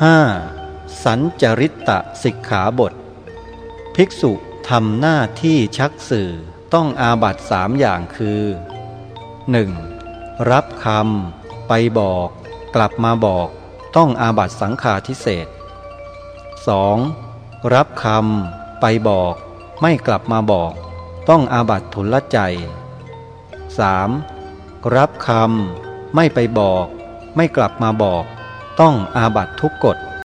5. สัญจริตตสิกขาบท ภิกษุทำหน้าที่ชักสื่อต้องอาบัตสามอย่างคือ 1. รับคำไปบอก กลับมาบอกต้องอาบัตสังฆาทิเศษ 2. รับคำไปบอก ไม่กลับมาบอก ต้องอาบัตทุลใจ 3. รับคำไม่ไปบอก ไม่กลับมาบอก ต้องอาบัตทุกกฎ